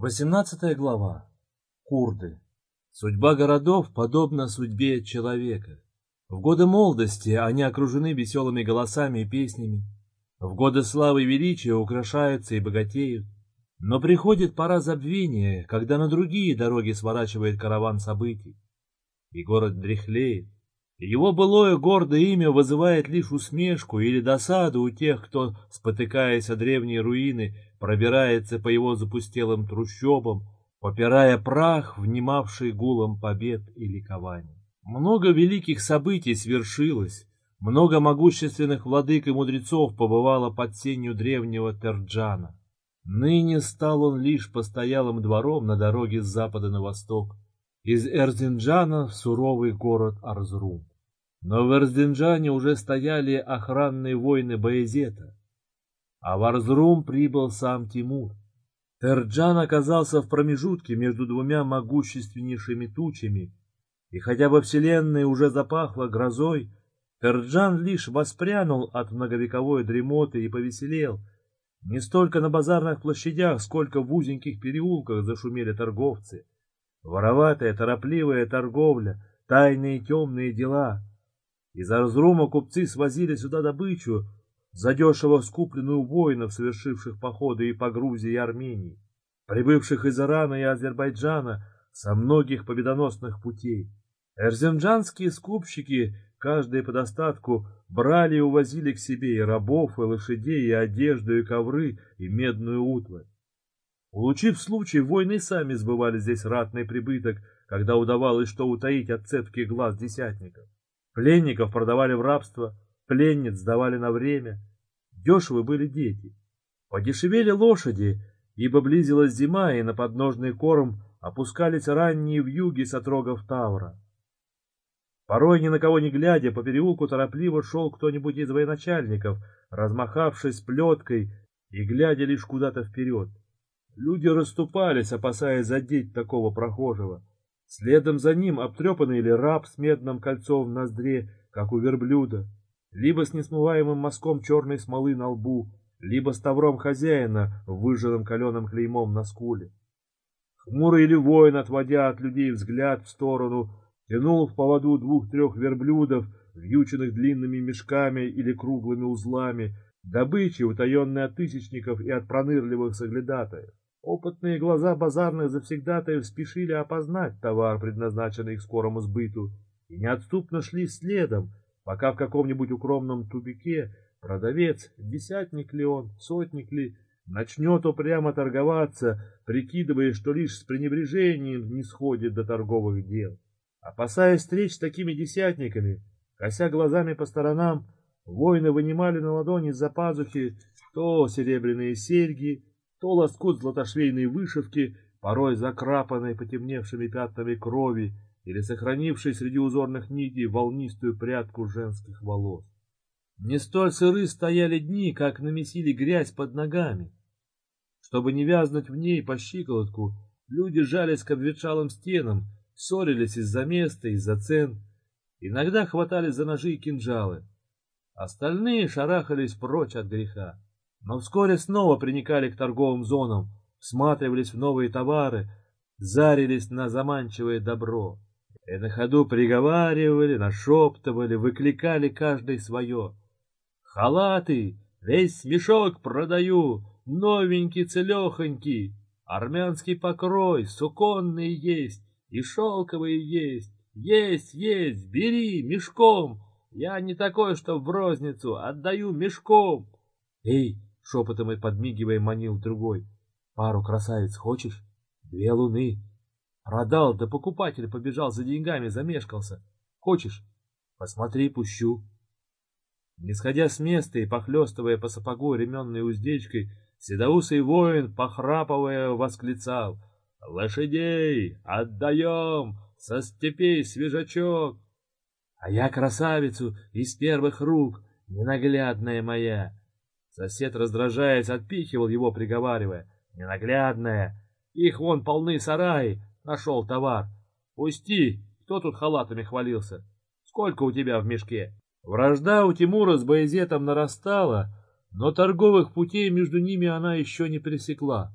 18 глава. Курды. Судьба городов подобна судьбе человека. В годы молодости они окружены веселыми голосами и песнями. В годы славы и величия украшаются и богатеют. Но приходит пора забвения, когда на другие дороги сворачивает караван событий. И город дряхлеет. Его былое гордое имя вызывает лишь усмешку или досаду у тех, кто, спотыкаясь о древние руины, пробирается по его запустелым трущобам, попирая прах, внимавший гулом побед и ликований. Много великих событий свершилось, много могущественных владык и мудрецов побывало под сенью древнего Терджана. Ныне стал он лишь постоялым двором на дороге с запада на восток, из Эрзинджана в суровый город Арзрум. Но в Эрзинджане уже стояли охранные воины Баязета, а в Арзрум прибыл сам Тимур. Терджан оказался в промежутке между двумя могущественнейшими тучами, и хотя бы вселенная уже запахла грозой, Терджан лишь воспрянул от многовековой дремоты и повеселел. Не столько на базарных площадях, сколько в узеньких переулках зашумели торговцы. Вороватая, торопливая торговля, тайные темные дела. Из Арзрума купцы свозили сюда добычу, задешево скупленную воинов, совершивших походы и по Грузии и Армении, прибывших из Ирана и Азербайджана со многих победоносных путей. Эрзенджанские скупщики, каждый по достатку, брали и увозили к себе и рабов, и лошадей, и одежду, и ковры, и медную утварь. Улучив случай, воины сами сбывали здесь ратный прибыток, когда удавалось что утаить от цепких глаз десятников. Пленников продавали в рабство, пленниц сдавали на время. Дешевы были дети. Подешевели лошади, ибо близилась зима, и на подножный корм опускались ранние вьюги с отрогов Тавра. Порой, ни на кого не глядя, по переулку торопливо шел кто-нибудь из военачальников, размахавшись плеткой и глядя лишь куда-то вперед. Люди расступались, опасаясь задеть такого прохожего. Следом за ним обтрепанный или раб с медным кольцом в ноздре, как у верблюда, либо с несмываемым мазком черной смолы на лбу, либо с тавром хозяина, выжженным каленым клеймом на скуле. Хмурый или воин, отводя от людей взгляд в сторону, тянул в поводу двух-трех верблюдов, вьюченных длинными мешками или круглыми узлами, добычи, утаенной от тысячников и от пронырливых соглядатаев. Опытные глаза базарных завсегдатаев спешили опознать товар, предназначенный к скорому сбыту, и неотступно шли следом, пока в каком-нибудь укромном тупике продавец, десятник ли он, сотник ли, начнет упрямо торговаться, прикидывая, что лишь с пренебрежением не сходит до торговых дел. Опасаясь встреч с такими десятниками, кося глазами по сторонам, воины вынимали на ладони из-за пазухи то серебряные серьги, то лоскут златошвейной вышивки, порой закрапанной потемневшими пятнами крови или сохранившей среди узорных нитей волнистую прядку женских волос. Не столь сыры стояли дни, как намесили грязь под ногами. Чтобы не вязнуть в ней по щиколотку, люди жались к обветшалым стенам, ссорились из-за места, из-за цен, иногда хватались за ножи и кинжалы. Остальные шарахались прочь от греха, но вскоре снова приникали к торговым зонам, всматривались в новые товары, зарились на заманчивое добро. И на ходу приговаривали, нашептывали, выкликали каждый свое. «Халаты! Весь мешок продаю! Новенький, целехонький! Армянский покрой, суконный есть! И шелковые есть, есть, есть, бери, мешком. Я не такой, что в розницу, отдаю мешком. Эй, шепотом и подмигивая манил другой. Пару красавиц хочешь? Две луны. Продал, да покупатель побежал за деньгами, замешкался. Хочешь? Посмотри, пущу. Не сходя с места и похлестывая по сапогу ременной уздечкой, седоусый воин, похрапывая, восклицал — Лошадей отдаем, со степей свежачок. А я красавицу из первых рук, ненаглядная моя. Сосед, раздражаясь, отпихивал его, приговаривая. Ненаглядная, их вон полны сараи, нашел товар. Пусти, кто тут халатами хвалился? Сколько у тебя в мешке? Вражда у Тимура с Боязетом нарастала, но торговых путей между ними она еще не пересекла.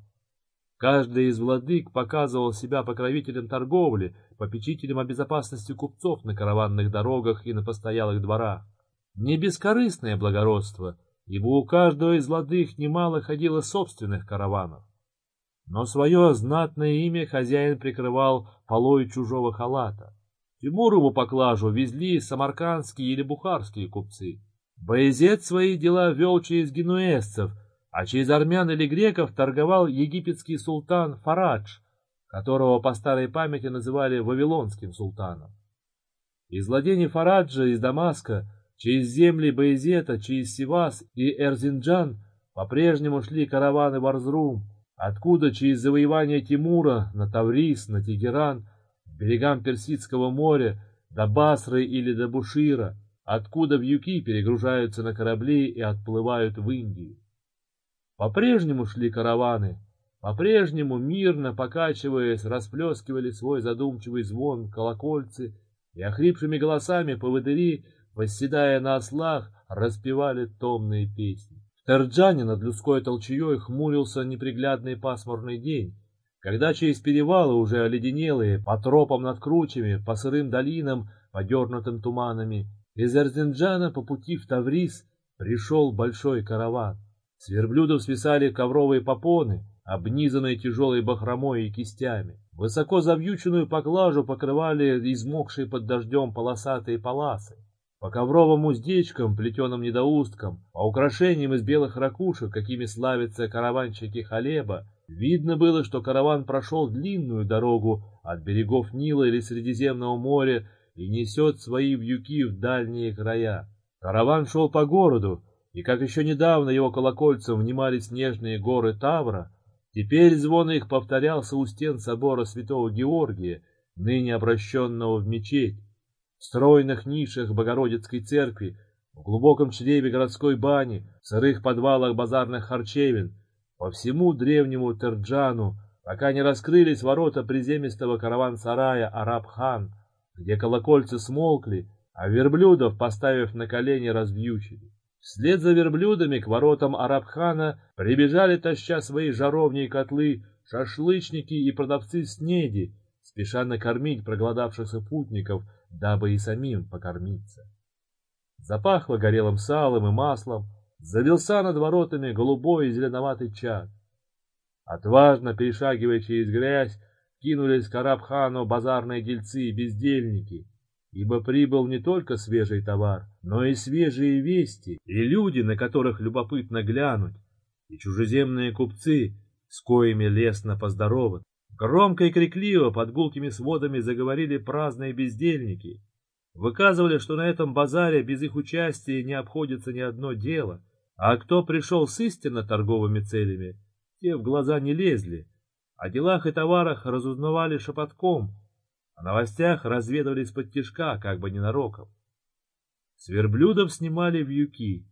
Каждый из владык показывал себя покровителем торговли, попечителем о безопасности купцов на караванных дорогах и на постоялых дворах. Не бескорыстное благородство, ибо у каждого из владык немало ходило собственных караванов. Но свое знатное имя хозяин прикрывал полой чужого халата. Тимурову поклажу везли самаркандские или бухарские купцы. Боязет свои дела вел через генуэзцев, а через армян или греков торговал египетский султан Фарадж, которого по старой памяти называли Вавилонским султаном. Из владений Фараджа из Дамаска через земли Боязета, через Сивас и Эрзинджан по-прежнему шли караваны в Арзрум, откуда через завоевание Тимура на Таврис, на Тегеран, к берегам Персидского моря, до Басры или до Бушира, откуда вьюки перегружаются на корабли и отплывают в Индию. По-прежнему шли караваны, по-прежнему мирно покачиваясь, расплескивали свой задумчивый звон колокольцы и охрипшими голосами поводыри, восседая на ослах, распевали томные песни. В Терджане над людской толчеей хмурился неприглядный пасмурный день, когда через перевалы уже оледенелые, по тропам над кручами, по сырым долинам, подернутым туманами, из Эрзинджана по пути в Таврис пришел большой караван. С верблюдов свисали ковровые попоны, обнизанные тяжелой бахромой и кистями. Высоко завьюченную поклажу покрывали измокшие под дождем полосатые паласы. По ковровым уздечкам, плетеным недоусткам, по украшениям из белых ракушек, какими славятся караванщики Халеба, видно было, что караван прошел длинную дорогу от берегов Нила или Средиземного моря и несет свои вьюки в дальние края. Караван шел по городу, и как еще недавно его колокольцам внимали снежные горы Тавра, теперь звон их повторялся у стен собора святого Георгия, ныне обращенного в мечеть, в стройных нишах Богородицкой церкви, в глубоком чреве городской бани, в сырых подвалах базарных харчевин, по всему древнему Терджану, пока не раскрылись ворота приземистого караван-сарая Араб-хан, где колокольцы смолкли, а верблюдов, поставив на колени, развьючили. Вслед за верблюдами к воротам Арабхана прибежали, таща свои жаровни и котлы, шашлычники и продавцы снеди, спеша накормить проголодавшихся путников, дабы и самим покормиться. Запахло горелым салом и маслом, завелся над воротами голубой и зеленоватый чад. Отважно перешагивая через грязь, кинулись к Арабхану базарные дельцы и бездельники, ибо прибыл не только свежий товар, но и свежие вести, и люди, на которых любопытно глянуть, и чужеземные купцы, с коими лестно поздороваться. Громко и крикливо под гулкими сводами заговорили праздные бездельники, выказывали, что на этом базаре без их участия не обходится ни одно дело, а кто пришел с истинно торговыми целями, те в глаза не лезли, о делах и товарах разузнавали шепотком, о новостях разведывали из-под тишка, как бы ненароком. С верблюдов снимали вьюки,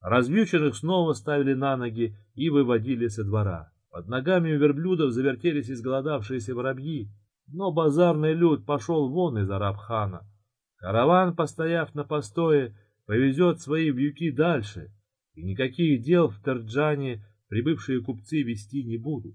развьюченных снова ставили на ноги и выводили со двора. Под ногами у верблюдов завертелись изголодавшиеся воробьи, но базарный люд пошел вон из Арабхана. Караван, постояв на постое, повезет свои вьюки дальше, и никаких дел в Терджане прибывшие купцы вести не будут.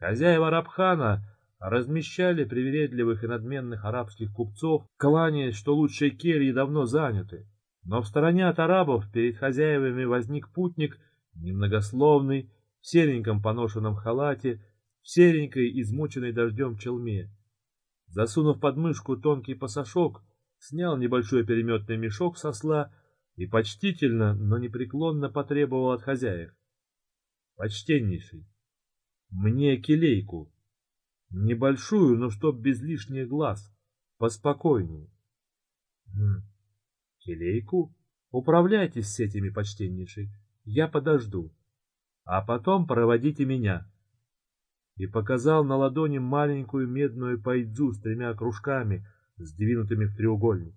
Хозяева Арабхана размещали привередливых и надменных арабских купцов, кланяясь, что лучшие кельи давно заняты. Но в стороне от арабов перед хозяевами возник путник, немногословный, в сереньком поношенном халате, в серенькой, измученной дождем челме. Засунув под мышку тонкий пасашок, снял небольшой переметный мешок со сла и почтительно, но непреклонно потребовал от хозяев. «Почтеннейший, мне келейку, Небольшую, но чтоб без лишних глаз. Поспокойнее. Хм. Келейку? Управляйтесь с этими, почтеннейший. Я подожду. А потом проводите меня. И показал на ладони маленькую медную пайдзу с тремя кружками, сдвинутыми в треугольник.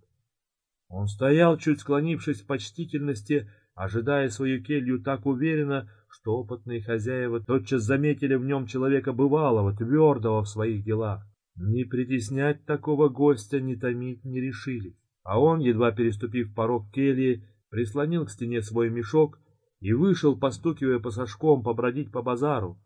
Он стоял, чуть склонившись в почтительности, ожидая свою келью так уверенно, что опытные хозяева тотчас заметили в нем человека бывалого, твердого в своих делах. Не притеснять такого гостя, не томить не решили. А он, едва переступив порог кельи, прислонил к стене свой мешок и вышел, постукивая по сошком, побродить по базару.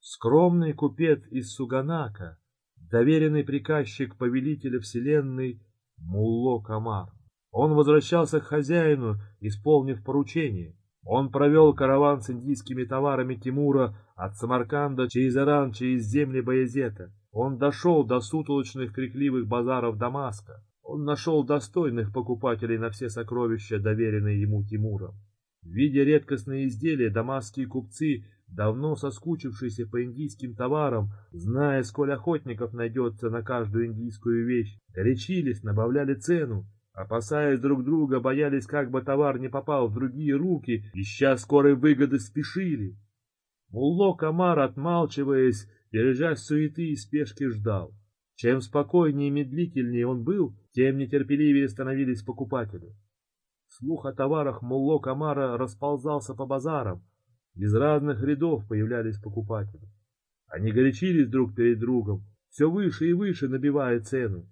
Скромный купец из Суганака, доверенный приказчик повелителя вселенной Мулло Камар. Он возвращался к хозяину, исполнив поручение. Он провел караван с индийскими товарами Тимура от Самарканда через Иран, через земли Баязета. Он дошел до сутолочных крикливых базаров Дамаска. Он нашел достойных покупателей на все сокровища, доверенные ему Тимуром. Видя редкостные изделия, дамасские купцы, давно соскучившиеся по индийским товарам, зная, сколь охотников найдется на каждую индийскую вещь, горячились, набавляли цену, Опасаясь друг друга, боялись, как бы товар не попал в другие руки, ища скорой выгоды, спешили. Мулло Камар, отмалчиваясь, держась суеты и спешки, ждал. Чем спокойнее и медлительнее он был, тем нетерпеливее становились покупатели. Слух о товарах Мулло Камара расползался по базарам. Из разных рядов появлялись покупатели. Они горячились друг перед другом, все выше и выше набивая цену.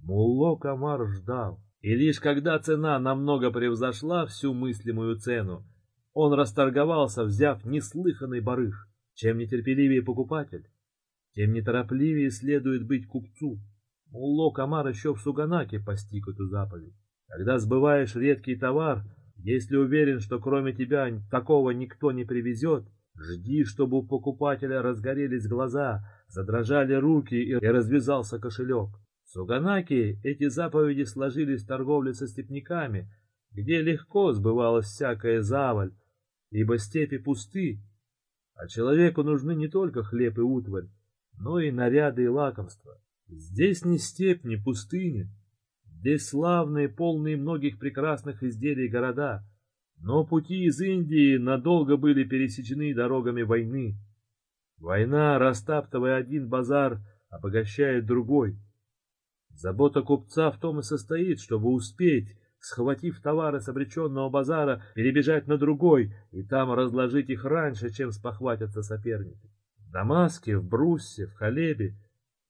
Мулло Камар ждал, и лишь когда цена намного превзошла всю мыслимую цену, он расторговался, взяв неслыханный барыш. Чем нетерпеливее покупатель, тем неторопливее следует быть купцу. Мулло Камар еще в Суганаке постиг эту заповедь. Когда сбываешь редкий товар, если уверен, что кроме тебя такого никто не привезет, жди, чтобы у покупателя разгорелись глаза, задрожали руки и развязался кошелек. В Суганаке эти заповеди сложились в торговле со степняками, где легко сбывалась всякая заваль, ибо степи пусты, а человеку нужны не только хлеб и утварь, но и наряды и лакомства. Здесь не степь, не пустыня, здесь славные, полные многих прекрасных изделий города, но пути из Индии надолго были пересечены дорогами войны. Война, растаптывая один базар, обогащает другой. Забота купца в том и состоит, чтобы успеть, схватив товары с обреченного базара, перебежать на другой и там разложить их раньше, чем спохватятся соперники. В Дамаске, в Бруссе, в Халебе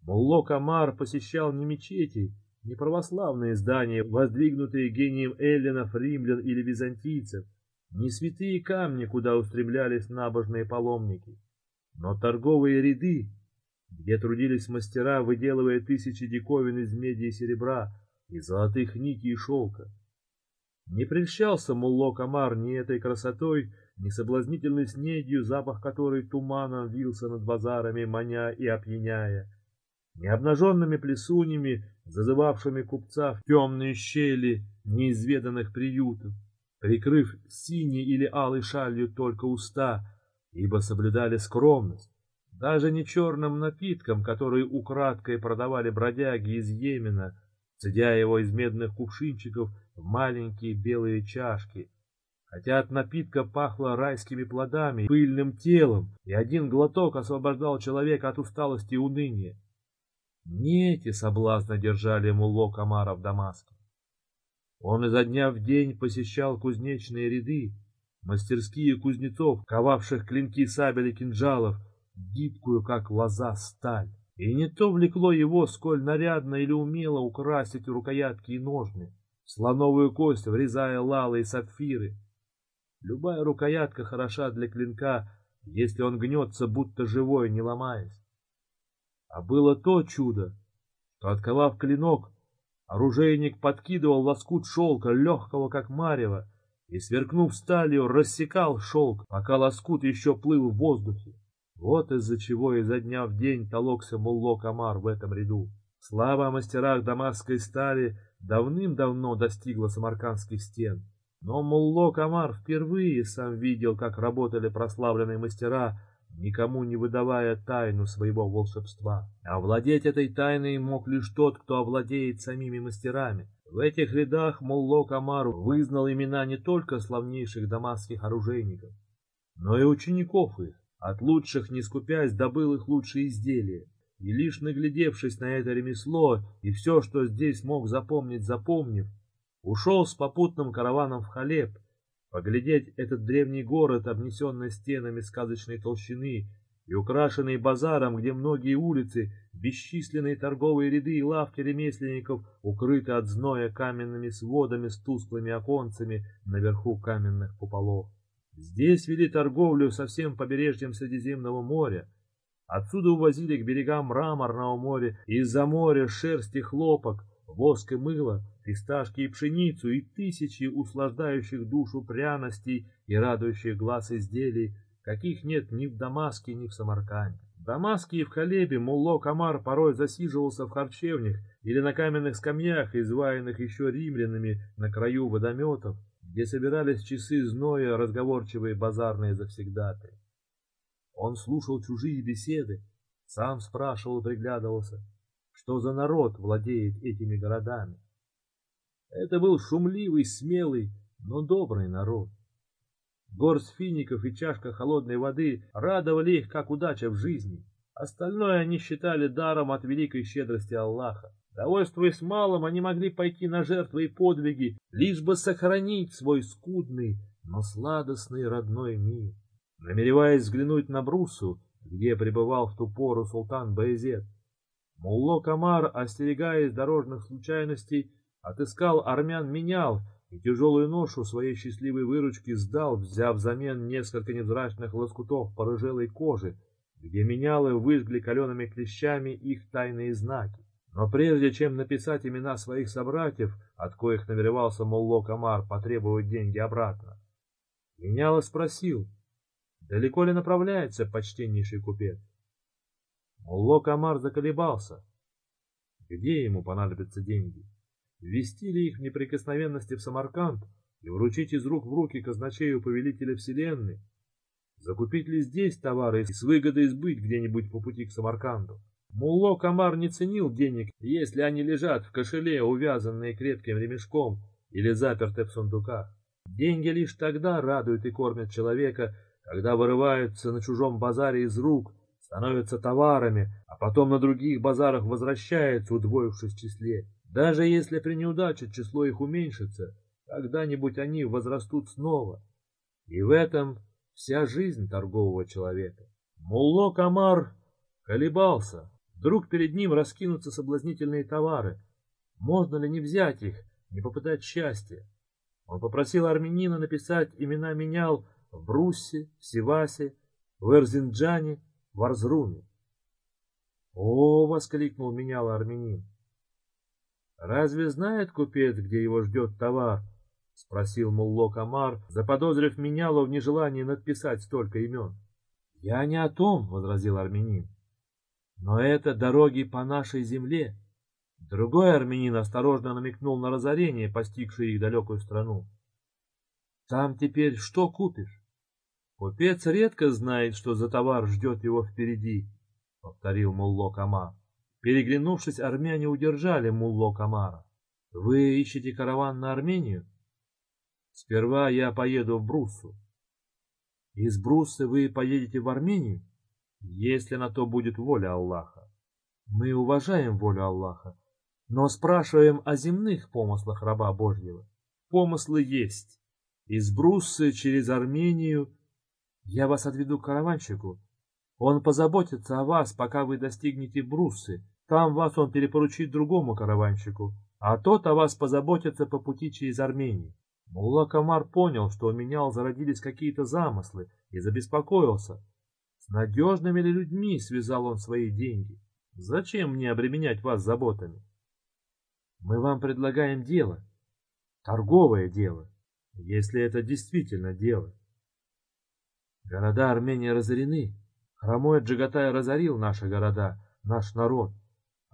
Мулло Камар посещал не мечети, не православные здания, воздвигнутые гением эллинов, римлян или византийцев, не святые камни, куда устремлялись набожные паломники, но торговые ряды, где трудились мастера, выделывая тысячи диковин из меди и серебра, и золотых нитей и шелка. Не прельщался Мулло Камар ни этой красотой, ни соблазнительной снедью, запах которой туманом вился над базарами, маня и опьяняя, ни обнаженными плесунями, зазывавшими купца в темные щели неизведанных приютов, прикрыв синей или алой шалью только уста, ибо соблюдали скромность. Даже не черным напитком, который украдкой продавали бродяги из Йемена, цедя его из медных кувшинчиков в маленькие белые чашки. Хотя от напитка пахло райскими плодами, пыльным телом, и один глоток освобождал человека от усталости и уныния. Не эти соблазны держали Мулло Камара в Дамаске. Он изо дня в день посещал кузнечные ряды, мастерские кузнецов, ковавших клинки сабель и кинжалов, гибкую, как лоза, сталь. И не то влекло его, сколь нарядно или умело украсить рукоятки и ножны, слоновую кость врезая лалы и сапфиры. Любая рукоятка хороша для клинка, если он гнется, будто живой, не ломаясь. А было то чудо, что, отковав клинок, оружейник подкидывал лоскут шелка, легкого, как марево, и, сверкнув сталью, рассекал шелк, пока лоскут еще плыл в воздухе. Вот из-за чего изо дня в день толокся Мулло Камар в этом ряду. Слава о мастерах дамасской стали давным-давно достигла самаркандских стен. Но Мулло Камар впервые сам видел, как работали прославленные мастера, никому не выдавая тайну своего волшебства. А владеть этой тайной мог лишь тот, кто овладеет самими мастерами. В этих рядах Мулло Камар вызнал имена не только славнейших дамасских оружейников, но и учеников их. От лучших не скупясь добыл их лучшие изделия. И лишь наглядевшись на это ремесло и все, что здесь мог запомнить, запомнив, ушел с попутным караваном в Халеб, поглядеть этот древний город, обнесенный стенами сказочной толщины и украшенный базаром, где многие улицы, бесчисленные торговые ряды и лавки ремесленников укрыты от зноя каменными сводами с тусклыми оконцами наверху каменных куполов. Здесь вели торговлю со всем побережьем Средиземного моря, Отсюда увозили к берегам мраморного моря, из-за моря шерсть и хлопок, воск и мыло, фисташки и пшеницу, и тысячи услаждающих душу пряностей и радующих глаз изделий, каких нет ни в Дамаске, ни в Самарканде. В Дамаске и в Халебе Мулло Камар порой засиживался в харчевнях или на каменных скамьях, изваянных еще римлянами на краю водометов, где собирались часы зноя разговорчивые базарные завсегдаты. Он слушал чужие беседы, сам спрашивал приглядывался, что за народ владеет этими городами. Это был шумливый, смелый, но добрый народ. Горсть фиников и чашка холодной воды радовали их, как удача в жизни. Остальное они считали даром от великой щедрости Аллаха. Довольствуясь малым, они могли пойти на жертвы и подвиги, лишь бы сохранить свой скудный, но сладостный родной мир. Намереваясь взглянуть на Брусу, где пребывал в ту пору султан Баязет, Мулло Камар, остерегаясь дорожных случайностей, отыскал армян менял и тяжелую ношу своей счастливой выручки сдал, взяв взамен несколько невзрачных лоскутов порыжелой кожи, где менялы выжгли калеными клещами их тайные знаки. Но прежде чем написать имена своих собратьев, от коих намеревался Мулло Камар потребовать деньги обратно, меняло спросил, Далеко ли направляется почтеннейший купец? Мулло Камар заколебался. Где ему понадобятся деньги? Ввести ли их неприкосновенности в Самарканд и вручить из рук в руки казначею повелителя вселенной? Закупить ли здесь товары и с выгодой сбыть где-нибудь по пути к Самарканду? Мулло Камар не ценил денег, если они лежат в кошеле, увязанные крепким ремешком или заперты в сундуках. Деньги лишь тогда радуют и кормят человека, когда вырываются на чужом базаре из рук, становятся товарами, а потом на других базарах возвращаются, удвоившись в числе. Даже если при неудаче число их уменьшится, когда-нибудь они возрастут снова. И в этом вся жизнь торгового человека. Мулло Камар колебался. Вдруг перед ним раскинутся соблазнительные товары. Можно ли не взять их, не попытать счастья? Он попросил армянина написать имена менял в Бруссе, в Сивасе, в Эрзинджане, в Арзруме. «О!» — воскликнул менял армянин. «Разве знает купец, где его ждет товар?» — спросил Мулло Камар, заподозрив меняло в нежелании надписать столько имен. «Я не о том», — возразил армянин. «Но это дороги по нашей земле». Другой армянин осторожно намекнул на разорение, постигшее их далекую страну. Там теперь что купишь? Купец редко знает, что за товар ждет его впереди, — повторил Мулло Камар. Переглянувшись, армяне удержали Мулло Камара. Вы ищете караван на Армению? Сперва я поеду в Бруссу. Из Бруссы вы поедете в Армению? Если на то будет воля Аллаха. Мы уважаем волю Аллаха, но спрашиваем о земных помыслах раба Божьего. Помыслы есть. Из Бруссы через Армению я вас отведу к караванщику. Он позаботится о вас, пока вы достигнете Бруссы. Там вас он перепоручит другому караванщику, а тот о вас позаботится по пути через Армению. Мулла Камар понял, что у меня зародились какие-то замыслы, и забеспокоился. С надежными ли людьми связал он свои деньги? Зачем мне обременять вас заботами? Мы вам предлагаем дело, торговое дело если это действительно дело. Города Армении разорены. Хромой Джагатай разорил наши города, наш народ.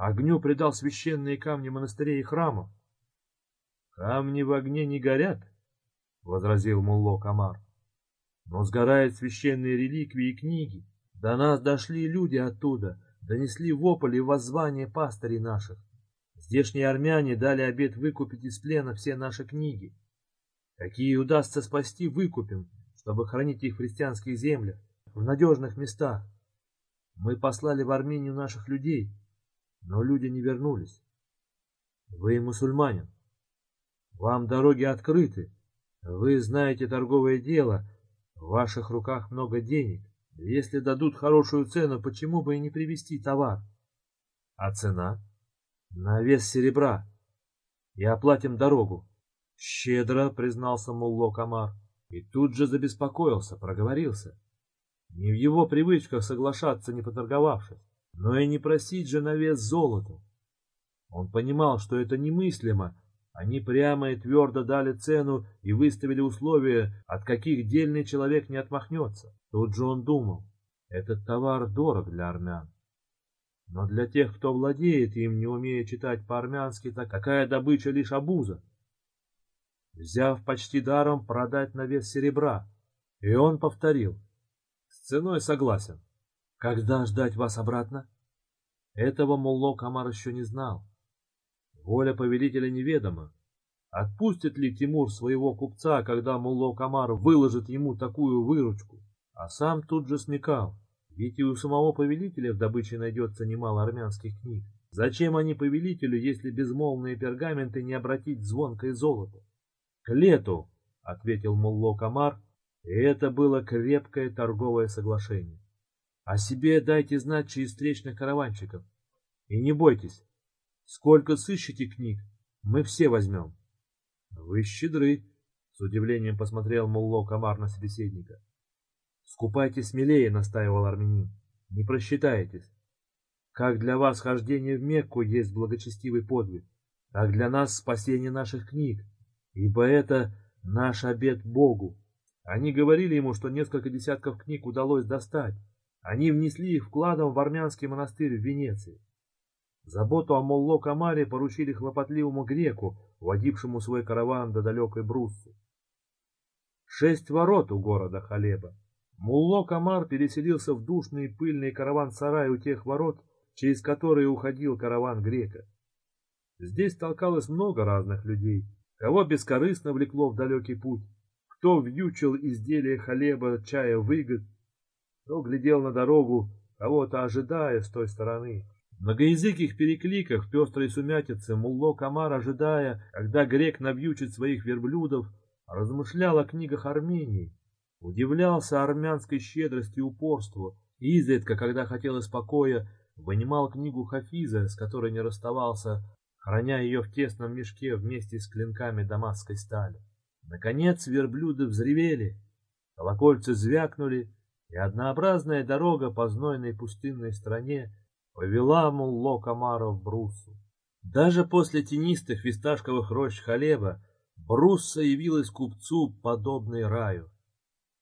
Огню предал священные камни монастырей и храмов. Камни в огне не горят, — возразил Мулло Камар. Но сгорают священные реликвии и книги. До нас дошли люди оттуда, донесли вопль и воззвание пастырей наших. Здешние армяне дали обет выкупить из плена все наши книги. Какие удастся спасти, выкупим, чтобы хранить их в христианских землях, в надежных местах. Мы послали в Армению наших людей, но люди не вернулись. Вы мусульманин. Вам дороги открыты. Вы знаете торговое дело. В ваших руках много денег. Если дадут хорошую цену, почему бы и не привезти товар? А цена? На вес серебра. И оплатим дорогу. Щедро признался Мулло Камар и тут же забеспокоился, проговорился. Не в его привычках соглашаться, не поторговавшись, но и не просить же на вес золота. Он понимал, что это немыслимо. Они прямо и твердо дали цену и выставили условия, от каких дельный человек не отмахнется. Тут же он думал, этот товар дорог для армян. Но для тех, кто владеет им, не умея читать по-армянски, так какая добыча лишь обуза. Взяв почти даром, продать на вес серебра. И он повторил. С ценой согласен. Когда ждать вас обратно? Этого Мулло Камар еще не знал. Воля повелителя неведома. Отпустит ли Тимур своего купца, когда Мулло Камар выложит ему такую выручку? А сам тут же смекал. Ведь и у самого повелителя в добыче найдется немало армянских книг. Зачем они повелителю, если безмолвные пергаменты не обратить в звонкое золото? — К лету, — ответил Мулло Камар, и это было крепкое торговое соглашение. О себе дайте знать через встречных караванщиков. И не бойтесь, сколько сыщете книг, мы все возьмем. — Вы щедры, — с удивлением посмотрел Мулло Камар на собеседника. Скупайте смелее, настаивал армянин. Не просчитаетесь. Как для вас хождение в Мекку есть благочестивый подвиг, так для нас спасение наших книг, ибо это наш обет Богу. Они говорили ему, что несколько десятков книг удалось достать. Они внесли их вкладом в армянский монастырь в Венеции. Заботу о Молло Камаре поручили хлопотливому греку, водившему свой караван до далекой Бруссы. Шесть ворот у города Халеба. Мулло Камар переселился в душный пыльный караван-сарай у тех ворот, через которые уходил караван грека. Здесь толкалось много разных людей, кого бескорыстно влекло в далекий путь, кто вьючил изделия хлеба, чая выгод, кто глядел на дорогу, кого-то ожидая с той стороны. В многоязыких перекликах, в пестрой сумятице, Мулло Камар, ожидая, когда грек навьючит своих верблюдов, размышлял о книгах Армении, Удивлялся армянской щедрости и упорству, и изредка, когда хотел покоя, вынимал книгу Хафиза, с которой не расставался, храня ее в тесном мешке вместе с клинками дамасской стали. Наконец верблюды взревели, колокольцы звякнули, и однообразная дорога по знойной пустынной стране повела Мулло Камара в Бруссу. Даже после тенистых фисташковых рощ Халеба Брусса явилась купцу, подобной раю.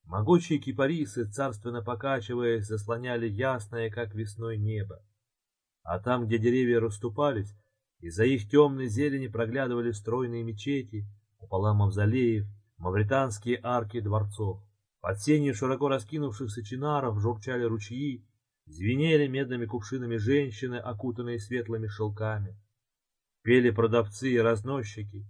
Могучие кипарисы, царственно покачиваясь, заслоняли ясное, как весной, небо. А там, где деревья расступались, из-за их темной зелени проглядывали стройные мечети, купола мавзолеев, мавританские арки дворцов. Под сенью широко раскинувшихся чинаров журчали ручьи, звенели медными кувшинами женщины, окутанные светлыми шелками. Пели продавцы и разносчики.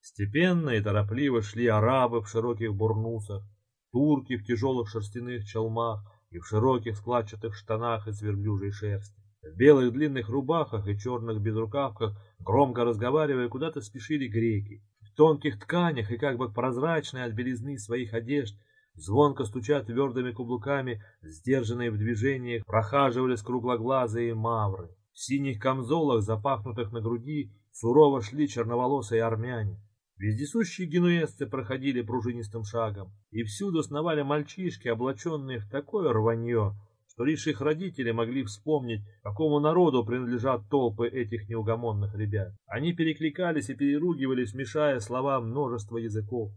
Степенно и торопливо шли арабы в широких бурнусах, турки в тяжелых шерстяных чалмах и в широких складчатых штанах из верблюжьей шерсти. В белых длинных рубахах и черных безрукавках, громко разговаривая, куда-то спешили греки. В тонких тканях и как бы прозрачные от белизны своих одежд, звонко стуча твердыми каблуками, сдержанные в движениях, прохаживались круглоглазые мавры. В синих камзолах, запахнутых на груди, сурово шли черноволосые армяне. Вездесущие генуэзцы проходили пружинистым шагом, и всюду сновали мальчишки, облаченные в такое рванье, что лишь их родители могли вспомнить, какому народу принадлежат толпы этих неугомонных ребят. Они перекликались и переругивались, мешая слова множества языков.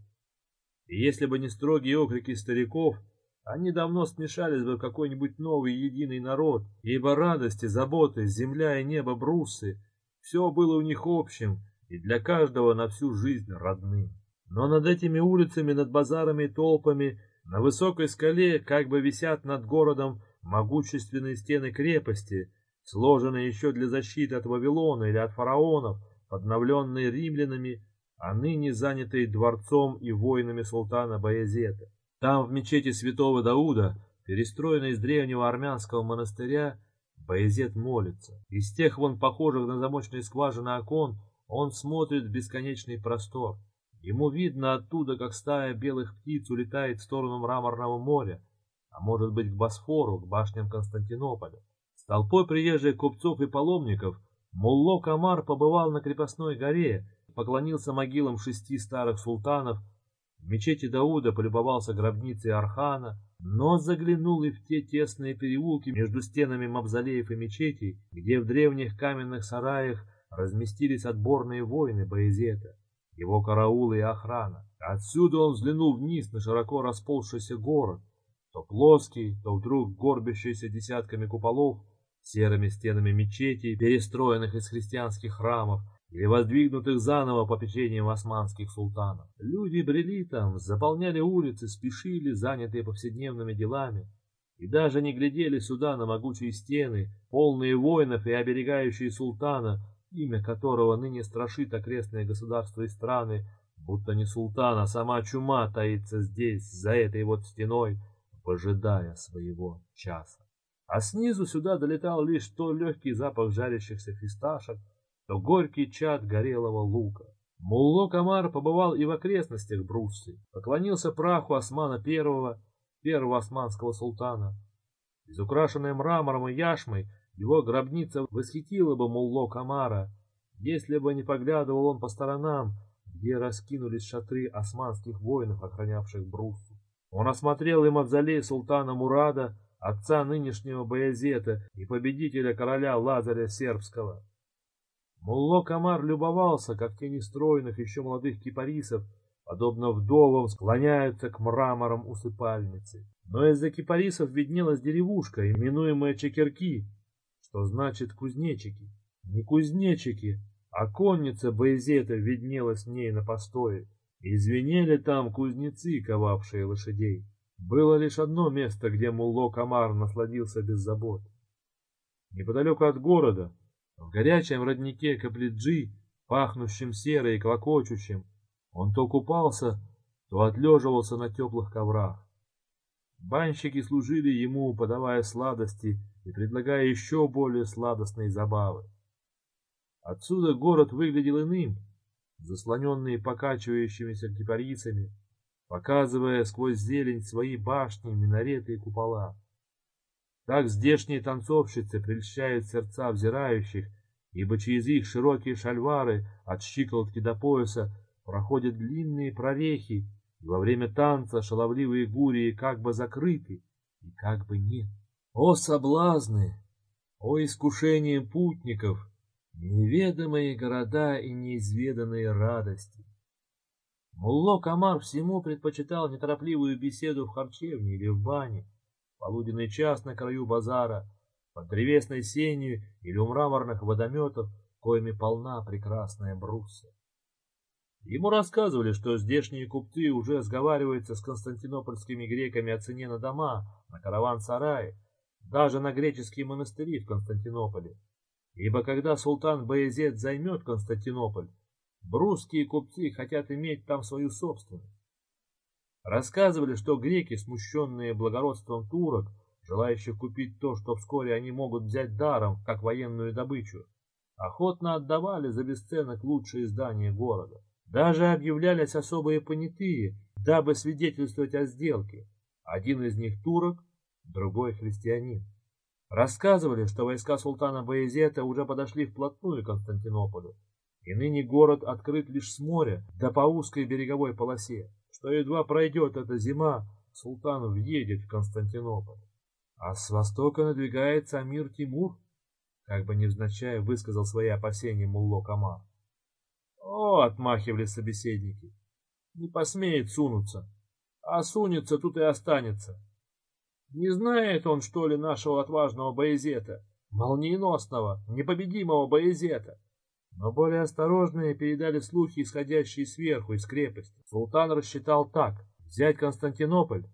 И если бы не строгие окрики стариков, они давно смешались бы в какой-нибудь новый единый народ, ибо радости, заботы, земля и небо брусы, все было у них общим, и для каждого на всю жизнь родным. Но над этими улицами, над базарами и толпами, на высокой скале как бы висят над городом могущественные стены крепости, сложенные еще для защиты от Вавилона или от фараонов, подновленные римлянами, а ныне занятые дворцом и воинами султана Баязета. Там, в мечети святого Дауда, перестроенной из древнего армянского монастыря, Баязет молится. Из тех вон похожих на замочные скважины окон он смотрит в бесконечный простор. Ему видно оттуда, как стая белых птиц улетает в сторону мраморного моря, а может быть к Босфору, к башням Константинополя. С толпой приезжих купцов и паломников Мулло Камар побывал на крепостной горе, поклонился могилам шести старых султанов, В мечети Дауда полюбовался гробницей Архана, но заглянул и в те тесные переулки между стенами мавзолеев и мечетей, где в древних каменных сараях разместились отборные воины Боязета, его караулы и охрана. Отсюда он взглянул вниз на широко расползшийся город, то плоский, то вдруг горбящийся десятками куполов, серыми стенами мечетей, перестроенных из христианских храмов, или воздвигнутых заново по печеньям османских султанов. Люди брели там, заполняли улицы, спешили, занятые повседневными делами, и даже не глядели сюда на могучие стены, полные воинов и оберегающие султана, имя которого ныне страшит окрестные государства и страны, будто не султан, а сама чума таится здесь, за этой вот стеной, выжидая своего часа. А снизу сюда долетал лишь то легкий запах жарящихся фисташек, то горький чад горелого лука. Мулло Камар побывал и в окрестностях Бруссы, поклонился праху Османа I, первого османского султана. Изукрашенная мрамором и яшмой, его гробница восхитила бы Мулло Камара, если бы не поглядывал он по сторонам, где раскинулись шатры османских воинов, охранявших Бруссу. Он осмотрел и мавзолей султана Мурада, отца нынешнего Баязета и победителя короля Лазаря Сербского. Мулло Камар любовался, как те нестройных еще молодых кипарисов, подобно вдовам, склоняются к мраморам усыпальницы. Но из-за кипарисов виднелась деревушка, именуемая Чекерки, что значит кузнечики. Не кузнечики, а конница Боязета виднелась в ней на постое, и звенели там кузнецы, ковавшие лошадей. Было лишь одно место, где Мулло Камар насладился без забот. Неподалеку от города, в горячем роднике Каплиджи, пахнущем серой и клокочущим, он то купался, то отлеживался на теплых коврах. Банщики служили ему, подавая сладости и предлагая еще более сладостные забавы. Отсюда город выглядел иным, заслоненный покачивающимися кипарисами, показывая сквозь зелень свои башни, минареты и купола. Так здешние танцовщицы прельщают сердца взирающих, ибо через их широкие шальвары от щиколотки до пояса проходят длинные прорехи, и во время танца шаловливые гурии как бы закрыты и как бы нет. О соблазны! О искушение путников! Неведомые города и неизведанные радости! Мулло Камар всему предпочитал неторопливую беседу в харчевне или в бане, полуденный час на краю базара, под древесной сенью или у мраморных водометов, коими полна прекрасная брусса. Ему рассказывали, что здешние купцы уже сговариваются с константинопольскими греками о цене на дома, на караван-сараи, даже на греческие монастыри в Константинополе. Ибо когда султан Баязет займет Константинополь, брусские купцы хотят иметь там свою собственность. Рассказывали, что греки, смущенные благородством турок, желающих купить то, что вскоре они могут взять даром, как военную добычу, охотно отдавали за бесценок лучшие здания города. Даже объявлялись особые понятые, дабы свидетельствовать о сделке. Один из них турок, другой христианин. Рассказывали, что войска султана Баязета уже подошли вплотную к Константинополю, и ныне город открыт лишь с моря, да по узкой береговой полосе что едва пройдет эта зима, султан въедет в Константинополь. А с востока надвигается Амир Тимур, как бы невзначай высказал свои опасения Мулло Камар. О, отмахивали собеседники, не посмеет сунуться, а сунется, тут и останется. Не знает он, что ли, нашего отважного Боязета, молниеносного, непобедимого Боязета. Но более осторожные передали слухи, исходящие сверху, из крепости. Султан рассчитал так. Взять Константинополь,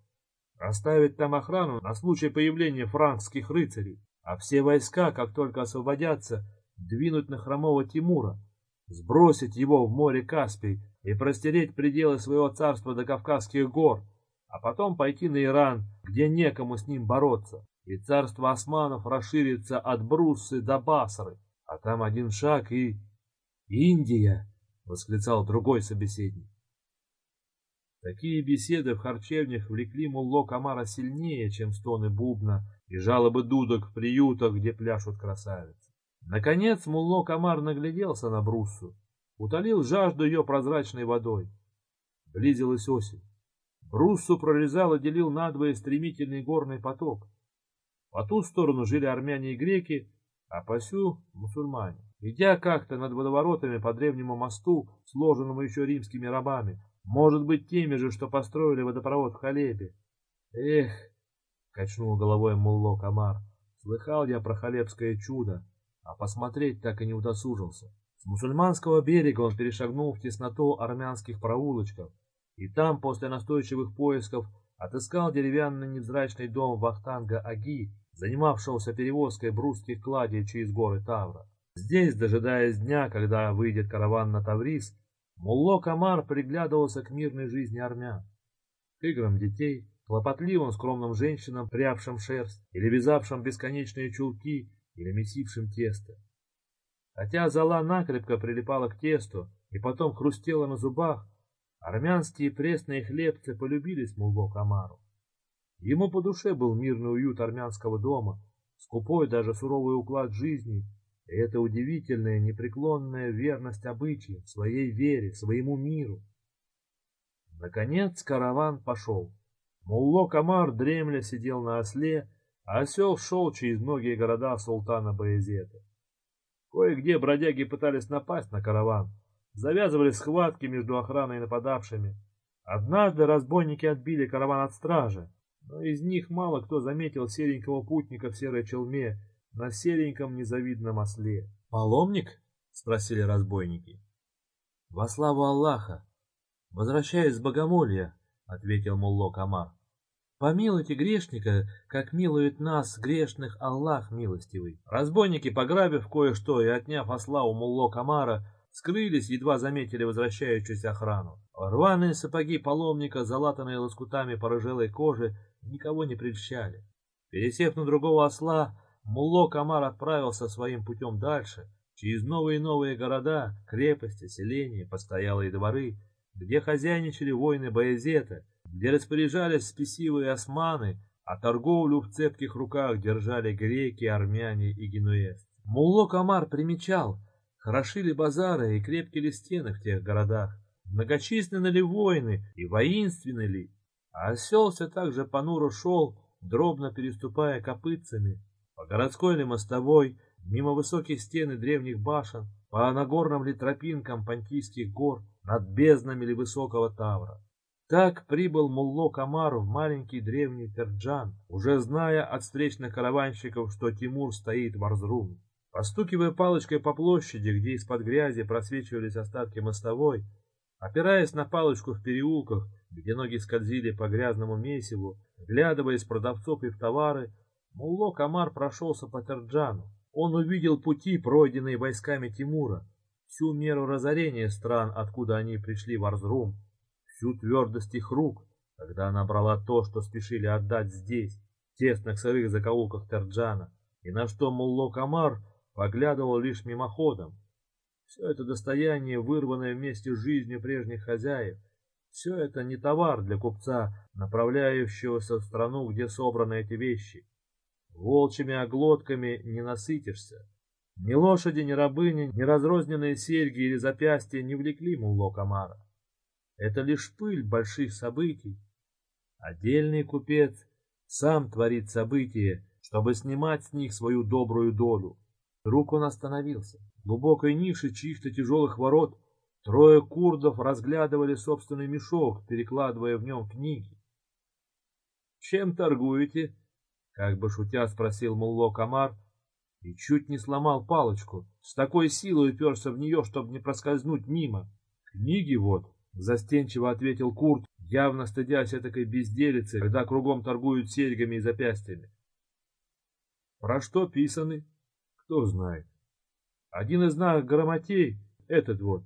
оставить там охрану на случай появления франкских рыцарей, а все войска, как только освободятся, двинуть на хромого Тимура, сбросить его в море Каспий и простереть пределы своего царства до Кавказских гор, а потом пойти на Иран, где некому с ним бороться, и царство османов расширится от Бруссы до Басры, а там один шаг и... «Индия!» — восклицал другой собеседник. Такие беседы в харчевнях влекли Мулло Камара сильнее, чем стоны бубна и жалобы дудок в приютах, где пляшут красавицы. Наконец Мулло Камар нагляделся на Бруссу, утолил жажду ее прозрачной водой. Близилась осень. Бруссу прорезал и делил надвое стремительный горный поток. По ту сторону жили армяне и греки, а по сю — мусульмане. Идя как-то над водоворотами по древнему мосту, сложенному еще римскими рабами, может быть, теми же, что построили водопровод в Халебе. Эх, качнул головой Мулло Камар, слыхал я про халебское чудо, а посмотреть так и не удосужился. С мусульманского берега он перешагнул в тесноту армянских проулочков, и там, после настойчивых поисков, отыскал деревянный невзрачный дом Вахтанга Аги, занимавшегося перевозкой брусских кладей через горы Тавра. Здесь, дожидаясь дня, когда выйдет караван на Таврис, Мулло Камар приглядывался к мирной жизни армян, к играм детей, хлопотливым скромным женщинам, прявшим шерсть, или вязавшим бесконечные чулки, или месившим тесто. Хотя зола накрепко прилипала к тесту и потом хрустела на зубах, армянские пресные хлебцы полюбились Мулло Камару. Ему по душе был мирный уют армянского дома, скупой даже суровый уклад жизни и эта удивительная непреклонная верность обычаям, своей вере, своему миру. Наконец караван пошел. Мулло Камар дремля сидел на осле, а осел шел через многие города султана Баязета. Кое-где бродяги пытались напасть на караван, завязывали схватки между охраной и нападавшими. Однажды разбойники отбили караван от стражи, но из них мало кто заметил серенького путника в серой челме, на сереньком незавидном осле. «Паломник?» — спросили разбойники. «Во славу Аллаха! Возвращаюсь с богомолья», — ответил Мулло Камар. «Помилуйте грешника, как милует нас, грешных, Аллах милостивый». Разбойники, пограбив кое-что и отняв осла у Мулло Камара, скрылись, едва заметили возвращающуюся охрану. Рваные сапоги паломника, залатанные лоскутами порыжелой кожи, никого не прельщали. Пересев на другого осла, Мулло Камар отправился своим путем дальше, через новые и новые города, крепости, селения, постоялые дворы, где хозяйничали воины Баязета, где распоряжались спесивые османы, а торговлю в цепких руках держали греки, армяне и генуэзцы. Мулло Камар примечал, хороши ли базары и крепкие ли стены в тех городах, многочисленны ли воины и воинственны ли, а осел все так же понуро шел, дробно переступая копытцами, по городской ли мостовой, мимо высоких стен и древних башен, по нагорным ли тропинкам Понтийских гор, над безднами ли высокого Тавра. Так прибыл Мулло Камару в маленький древний Терджан, уже зная от встречных караванщиков, что Тимур стоит в Арзруме. Постукивая палочкой по площади, где из-под грязи просвечивались остатки мостовой, опираясь на палочку в переулках, где ноги скользили по грязному месиву, глядывая из продавцов и в товары, Мулло Камар прошелся по Терджану. Он увидел пути, пройденные войсками Тимура, всю меру разорения стран, откуда они пришли в Арзрум, всю твердость их рук, когда она брала то, что спешили отдать здесь, в тесных сырых закоулках Терджана, и на что Мулло Камар поглядывал лишь мимоходом. Все это достояние, вырванное вместе с жизнью прежних хозяев, все это не товар для купца, направляющегося в страну, где собраны эти вещи. Волчьими оглотками не насытишься. Ни лошади, ни рабыни, ни разрозненные серьги или запястья не влекли Мулло Камара. Это лишь пыль больших событий. Отдельный купец сам творит события, чтобы снимать с них свою добрую долю. Вдруг он остановился. В глубокой нише чьих-то тяжелых ворот трое курдов разглядывали собственный мешок, перекладывая в нем книги. «Чем торгуете?» Как бы шутя спросил Мулло Камар и чуть не сломал палочку. С такой силой уперся в нее, чтобы не проскользнуть мимо. Книги вот, застенчиво ответил Курт, явно стыдясь этакой безделицы, когда кругом торгуют серьгами и запястьями. Про что писаны? Кто знает. Один из нас грамотей, этот вот.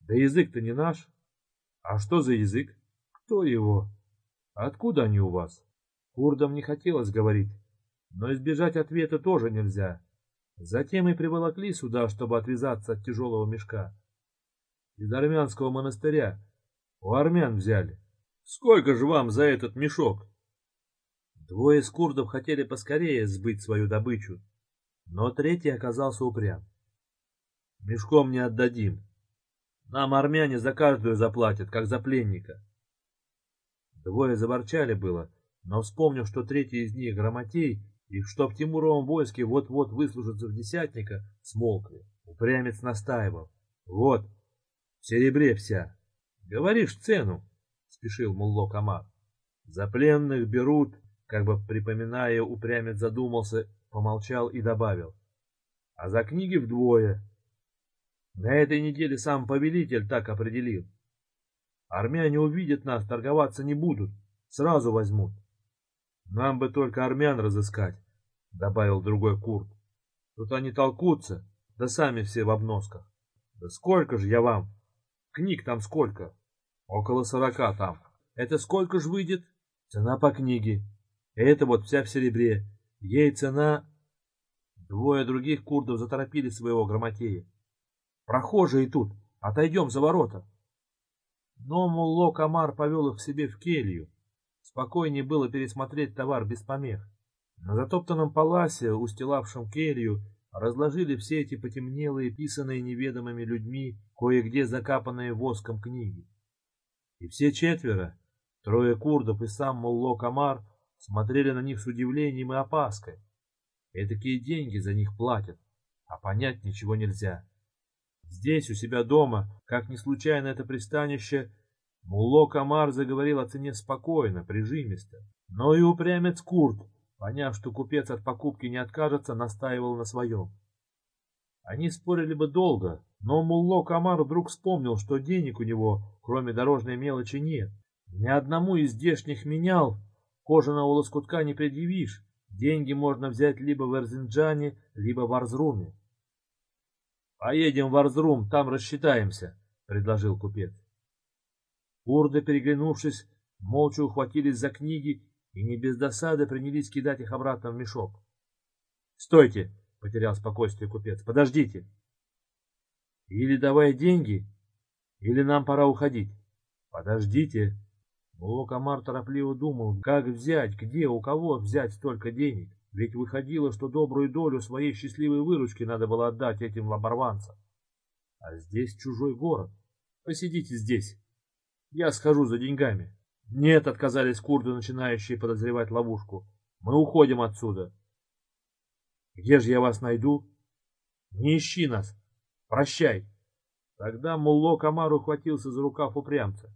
Да язык-то не наш. А что за язык? Кто его? Откуда они у вас? Курдам не хотелось говорить, но избежать ответа тоже нельзя. Затем и приволокли сюда, чтобы отвязаться от тяжелого мешка. Из армянского монастыря. У армян взяли. Сколько же вам за этот мешок? Двое из курдов хотели поскорее сбыть свою добычу, но третий оказался упрям. Мешком не отдадим. Нам армяне за каждую заплатят, как за пленника. Двое заворчали было, но вспомнив, что третий из них грамотей, и что в Тимуровом войске вот-вот выслужится в десятника, смолкли. Упрямец настаивал. Вот, в серебре вся. Говоришь цену, спешил Мулло Камар. За пленных берут, как бы припоминая, упрямец задумался, помолчал и добавил. А за книги вдвое. На этой неделе сам повелитель так определил. Армяне увидят нас, торговаться не будут, сразу возьмут. Нам бы только армян разыскать, добавил другой курт. Тут они толкутся, да сами все в обносках. Да сколько же я вам? Книг там сколько? Около сорока там. Это сколько ж выйдет? Цена по книге. Это вот вся в серебре. Ей цена... Двое других курдов заторопили своего грамотея. Прохожие тут, отойдем за ворота. Но Мулло Камар повел их к себе в келью. Спокойнее было пересмотреть товар без помех. На затоптанном паласе, устилавшем келью, разложили все эти потемнелые, писанные неведомыми людьми, кое-где закапанные воском книги. И все четверо, Трое курдов и сам Мулло Камар смотрели на них с удивлением и опаской. Этакие деньги за них платят, а понять ничего нельзя. Здесь, у себя дома, как ни случайно это пристанище, Мулло Камар заговорил о цене спокойно, прижимисто. Но и упрямец Курт, поняв, что купец от покупки не откажется, настаивал на своем. Они спорили бы долго, но Мулло Камар вдруг вспомнил, что денег у него, кроме дорожной мелочи, нет, ни одному из здешних менял кожаного лоскутка не предъявишь. Деньги можно взять либо в Эрзинджане, либо в Арзруме. «Поедем в Арзрум, там рассчитаемся», — предложил купец. Курды, переглянувшись, молча ухватились за книги и не без досады принялись кидать их обратно в мешок. «Стойте!» — потерял спокойствие купец. «Подождите!» «Или давай деньги, или нам пора уходить». «Подождите!» Локомар торопливо думал, как взять, где, у кого взять столько денег. Ведь выходило, что добрую долю своей счастливой выручки надо было отдать этим оборванцам. А здесь чужой город. Посидите здесь. Я схожу за деньгами. Нет, отказались курды, начинающие подозревать ловушку. Мы уходим отсюда. Где же я вас найду? Не ищи нас. Прощай. Тогда Мулло Камар ухватился за рукав упрямца.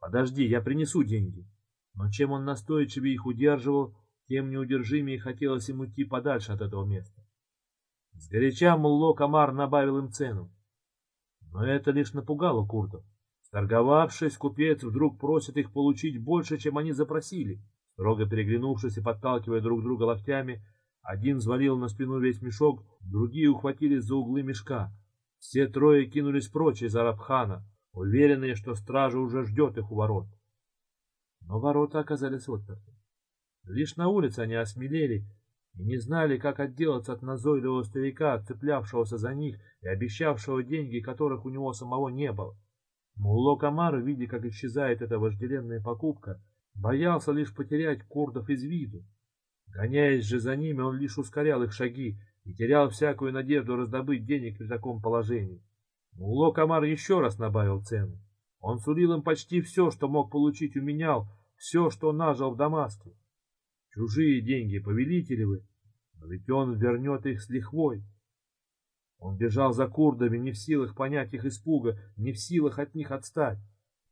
Подожди, я принесу деньги. Но чем он настойчивее их удерживал, тем неудержимее хотелось ему идти подальше от этого места. Сгоряча Мулло Камар набавил им цену. Но это лишь напугало курдов. Торговавшись, купец вдруг просит их получить больше, чем они запросили. Строго переглянувшись и подталкивая друг друга локтями, один взвалил на спину весь мешок, другие ухватились за углы мешка. Все трое кинулись прочь из Арабхана, уверенные, что стража уже ждет их у ворот. Но ворота оказались отперты. Лишь на улице они осмелели и не знали, как отделаться от назойливого старика, цеплявшегося за них и обещавшего деньги, которых у него самого не было. Мулло Камар, видя, как исчезает эта вожделенная покупка, боялся лишь потерять курдов из виду. Гоняясь же за ними, он лишь ускорял их шаги и терял всякую надежду раздобыть денег при таком положении. Мулло Камар еще раз набавил цену. Он сулил им почти все, что мог получить у менял, все, что нажил в Дамаске. Чужие деньги, повелители вы, но ведь он вернет их с лихвой. Он бежал за курдами, не в силах понять их испуга, не в силах от них отстать.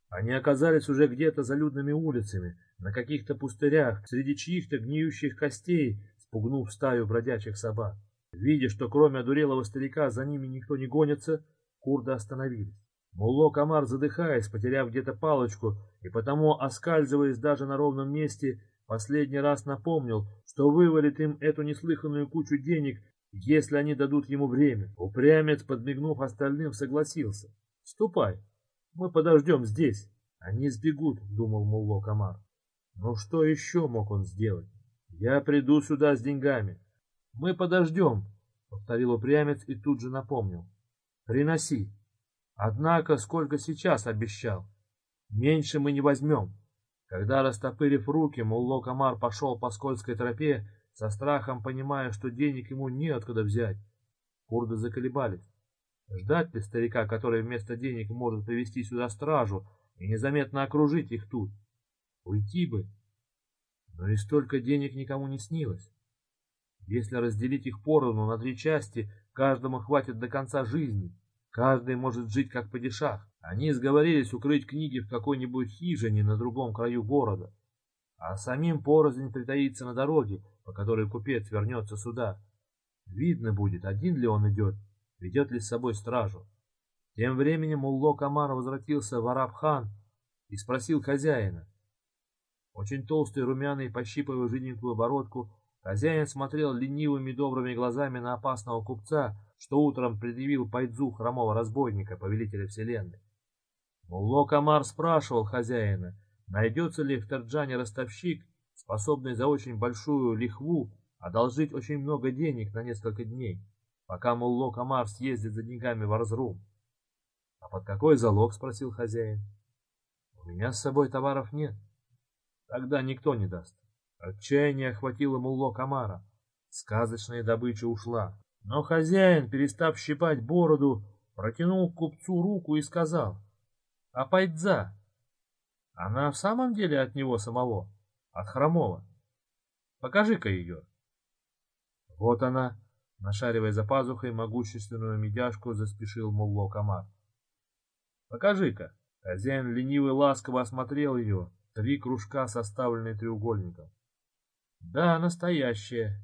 Они оказались уже где-то за людными улицами, на каких-то пустырях, среди чьих-то гниющих костей, спугнув стаю бродячих собак. Видя, что кроме одурелого старика за ними никто не гонится, Курды остановились. Мулло Камар, задыхаясь, потеряв где-то палочку, и потому, оскальзываясь даже на ровном месте, последний раз напомнил, что вывалит им эту неслыханную кучу денег, если они дадут ему время. Упрямец, подмигнув остальным, согласился. «Ступай, мы подождем здесь». «Они сбегут», — думал Мулло Камар. «Ну что еще мог он сделать? Я приду сюда с деньгами». «Мы подождем», — повторил упрямец и тут же напомнил. Приноси. Однако, сколько сейчас обещал, меньше мы не возьмем. Когда, растопырив руки, Мулло Камар пошел по скользкой тропе, со страхом понимая, что денег ему неоткуда взять, курды заколебались. Ждать ли старика, который вместо денег может привести сюда стражу и незаметно окружить их тут? Уйти бы. Но и столько денег никому не снилось. Если разделить их поровну на три части, каждому хватит до конца жизни. Каждый может жить как падишах. Они сговорились укрыть книги в какой-нибудь хижине на другом краю города, а самим порознь притаиться на дороге, по которой купец вернется сюда. Видно будет, один ли он идет, ведет ли с собой стражу. Тем временем Улло Камар возвратился в Арабхан и спросил хозяина. Очень толстый, румяный, пощипывая жиденькую бородку, хозяин смотрел ленивыми добрыми глазами на опасного купца, что утром предъявил пайдзу хромого разбойника, повелителя вселенной. Мулло Камар спрашивал хозяина, найдется ли в Тарджане ростовщик, способный за очень большую лихву одолжить очень много денег на несколько дней, пока Мулло Камар съездит за деньгами в Арзрум. «А под какой залог?» — спросил хозяин. «У меня с собой товаров нет». «Тогда никто не даст». Отчаяние охватило Мулло Камара. Сказочная добыча ушла. Но хозяин, перестав щипать бороду, протянул к купцу руку и сказал — а Пайдза? Она в самом деле от него самого, от Хромова. Покажи-ка ее. Вот она, нашаривая за пазухой могущественную медяшку, заспешил Мулло Камар. Покажи-ка. Хозяин ленивый ласково осмотрел ее, три кружка, составленные треугольником. Да, настоящая.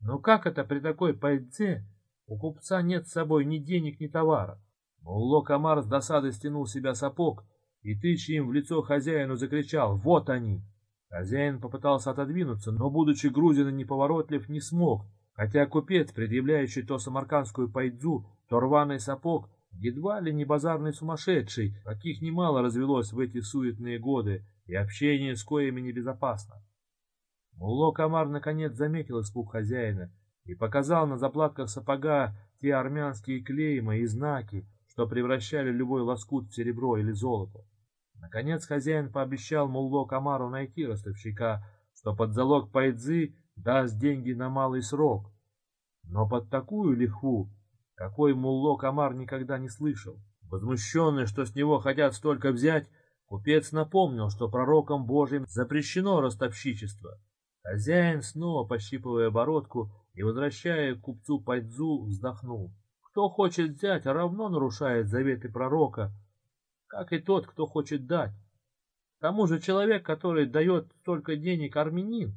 Но как это при такой пайдзе у купца нет с собой ни денег, ни товара? Мулло Камар с досадой стянул себя сапог и, тыча им в лицо хозяину, закричал «Вот они!». Хозяин попытался отодвинуться, но, будучи грузин и неповоротлив, не смог, хотя купец, предъявляющий то самаркандскую пайдзу, то рваный сапог, едва ли не базарный сумасшедший, каких немало развелось в эти суетные годы, и общение с коями небезопасно. Мулло Камар наконец заметил испуг хозяина и показал на заплатках сапога те армянские клейма и знаки, что превращали любой лоскут в серебро или золото. Наконец хозяин пообещал Мулло Камару найти ростовщика, что под залог пайдзы даст деньги на малый срок. Но под такую лихву, какой Мулло Камар никогда не слышал. Возмущенный, что с него хотят столько взять, купец напомнил, что пророком Божьим запрещено ростовщичество. Хозяин, снова пощипывая бородку и возвращая купцу пайдзу, вздохнул. Кто хочет взять, равно нарушает заветы пророка, как и тот, кто хочет дать. К тому же человек, который дает столько денег армянин,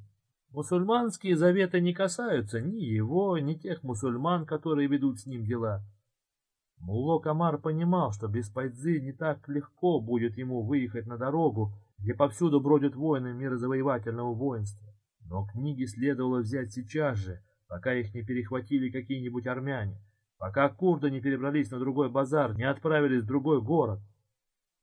мусульманские заветы не касаются ни его, ни тех мусульман, которые ведут с ним дела. Мулло Камар понимал, что без пайдзы не так легко будет ему выехать на дорогу, где повсюду бродят воины мирозавоевательного воинства. Но книги следовало взять сейчас же, пока их не перехватили какие-нибудь армяне пока курды не перебрались на другой базар, не отправились в другой город.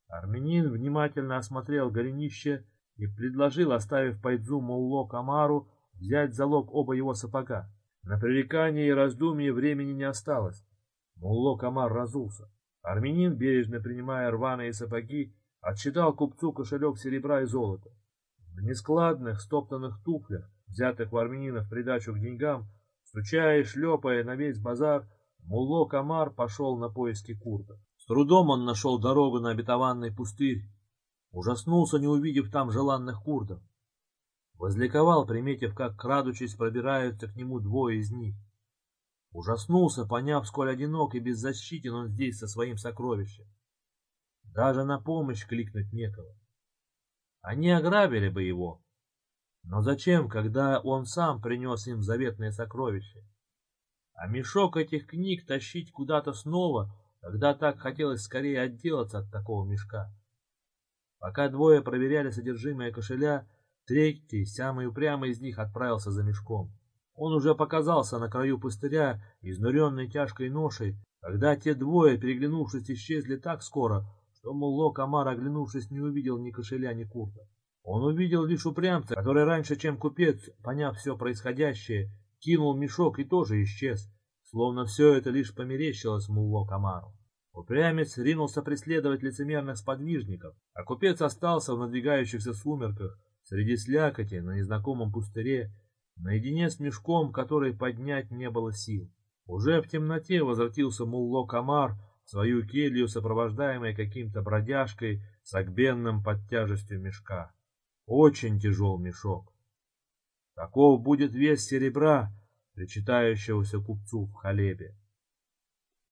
Армянин внимательно осмотрел голенище и предложил, оставив Пайдзу Мулло Камару, взять залог оба его сапога. На пререкание и раздумье времени не осталось. Мулло Камар разулся. Армянин, бережно принимая рваные сапоги, отсчитал купцу кошелек серебра и золота. В нескладных, стоптанных туфлях, взятых у армянина в придачу к деньгам, стучая и шлепая на весь базар, Мулло Камар пошел на поиски Курта. Трудом он нашел дорогу на обетованный пустырь. Ужаснулся, не увидев там желанных курдов. Возликовал, приметив, как, крадучись, пробираются к нему двое из них. Ужаснулся, поняв, сколь одинок и беззащитен он здесь со своим сокровищем. Даже на помощь кликнуть некого. Они ограбили бы его. Но зачем, когда он сам принес им заветное сокровище? А мешок этих книг тащить куда-то снова, когда так хотелось скорее отделаться от такого мешка. Пока двое проверяли содержимое кошеля, третий, самый упрямый из них, отправился за мешком. Он уже показался на краю пустыря, изнуренный тяжкой ношей, когда те двое, переглянувшись, исчезли так скоро, что Мулло Камар, оглянувшись, не увидел ни кошеля, ни курта. Он увидел лишь упрямца, который раньше, чем купец, поняв все происходящее, кинул мешок и тоже исчез, словно все это лишь померещилось Мулло Камару. Упрямец ринулся преследовать лицемерных сподвижников, а купец остался в надвигающихся сумерках, среди слякоти, на незнакомом пустыре, наедине с мешком, который поднять не было сил. Уже в темноте возвратился Мулло Камар в свою келью, сопровождаемый каким-то бродяжкой с огбенным под тяжестью мешка. Очень тяжел мешок. Таков будет вес серебра, причитающегося купцу в халебе.